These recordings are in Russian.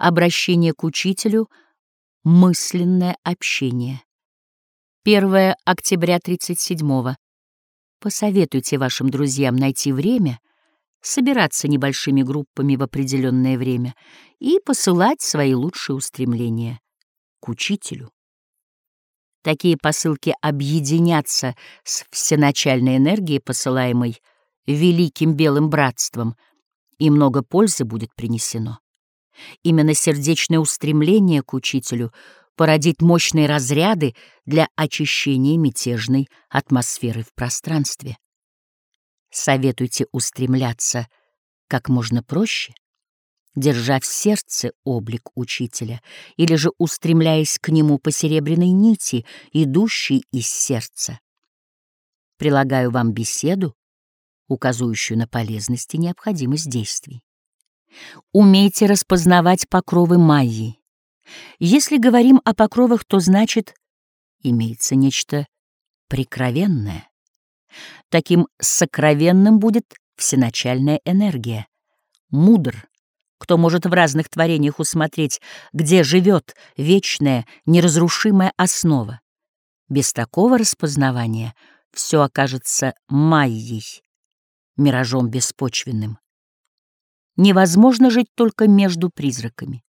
обращение к учителю, мысленное общение. 1 октября 37-го. Посоветуйте вашим друзьям найти время, собираться небольшими группами в определенное время и посылать свои лучшие устремления к учителю. Такие посылки объединятся с всеначальной энергией, посылаемой великим белым братством, и много пользы будет принесено. Именно сердечное устремление к учителю породит мощные разряды для очищения мятежной атмосферы в пространстве. Советуйте устремляться как можно проще, держа в сердце облик учителя, или же устремляясь к нему по серебряной нити, идущей из сердца. Прилагаю вам беседу, указывающую на полезность и необходимость действий. Умейте распознавать покровы Майи. Если говорим о покровах, то значит, имеется нечто прикровенное. Таким сокровенным будет всеначальная энергия. Мудр, кто может в разных творениях усмотреть, где живет вечная, неразрушимая основа. Без такого распознавания все окажется майей, миражом беспочвенным. Невозможно жить только между призраками.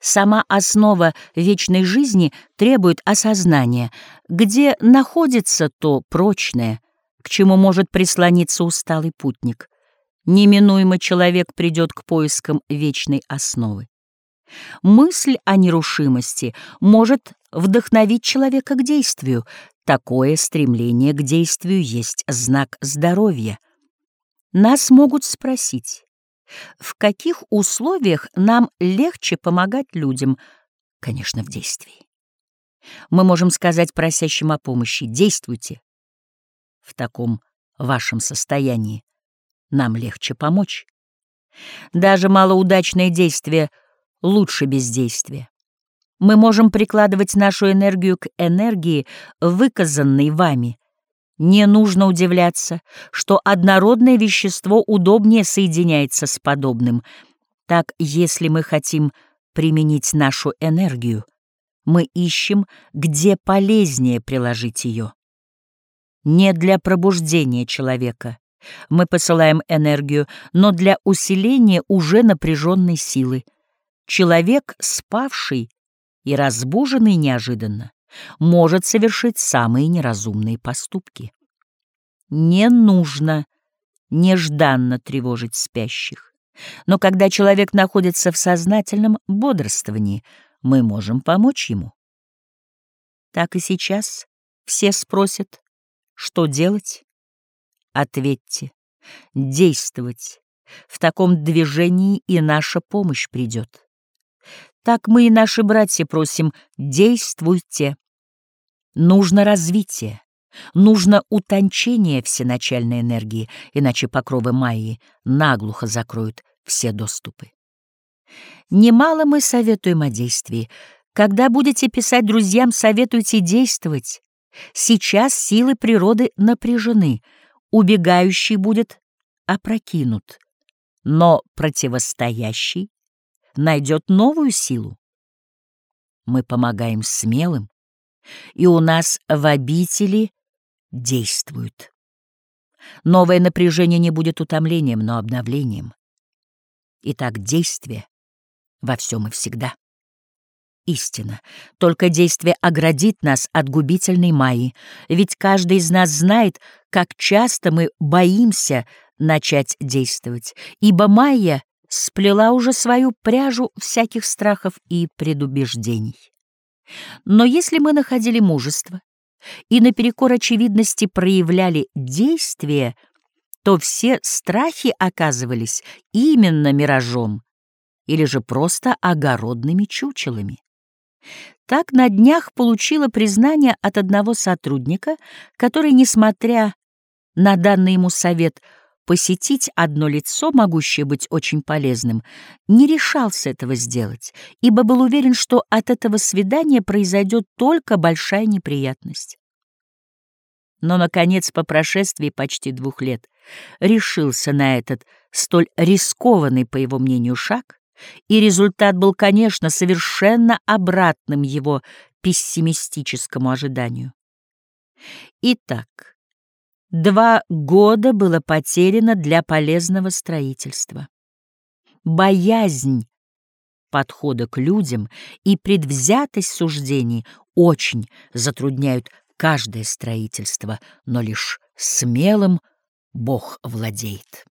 Сама основа вечной жизни требует осознания, где находится то прочное, к чему может прислониться усталый путник. Неминуемо человек придет к поискам вечной основы. Мысль о нерушимости может вдохновить человека к действию. Такое стремление к действию есть знак здоровья. Нас могут спросить, в каких условиях нам легче помогать людям? Конечно, в действии. Мы можем сказать просящим о помощи «действуйте». В таком вашем состоянии нам легче помочь. Даже малоудачное действие лучше бездействия. Мы можем прикладывать нашу энергию к энергии, выказанной вами, не нужно удивляться, что однородное вещество удобнее соединяется с подобным. Так, если мы хотим применить нашу энергию, мы ищем, где полезнее приложить ее. Не для пробуждения человека мы посылаем энергию, но для усиления уже напряженной силы. Человек, спавший и разбуженный неожиданно, может совершить самые неразумные поступки. Не нужно нежданно тревожить спящих. Но когда человек находится в сознательном бодрствовании, мы можем помочь ему. Так и сейчас все спросят, что делать? Ответьте, действовать. В таком движении и наша помощь придет. Так мы и наши братья просим, действуйте. Нужно развитие, нужно утончение всеначальной энергии, иначе покровы Майи наглухо закроют все доступы. Немало мы советуем о действии. Когда будете писать друзьям, советуйте действовать. Сейчас силы природы напряжены, убегающий будет опрокинут, но противостоящий найдет новую силу. Мы помогаем смелым, и у нас в обители действуют. Новое напряжение не будет утомлением, но обновлением. Итак, действие во всем и всегда. Истина. Только действие оградит нас от губительной Майи, ведь каждый из нас знает, как часто мы боимся начать действовать, ибо Майя сплела уже свою пряжу всяких страхов и предубеждений. Но если мы находили мужество и наперекор очевидности проявляли действие, то все страхи оказывались именно миражом или же просто огородными чучелами. Так на днях получила признание от одного сотрудника, который, несмотря на данный ему совет, посетить одно лицо, могущее быть очень полезным, не решался этого сделать, ибо был уверен, что от этого свидания произойдет только большая неприятность. Но, наконец, по прошествии почти двух лет решился на этот столь рискованный, по его мнению, шаг и результат был, конечно, совершенно обратным его пессимистическому ожиданию. Итак, два года было потеряно для полезного строительства. Боязнь подхода к людям и предвзятость суждений очень затрудняют каждое строительство, но лишь смелым Бог владеет.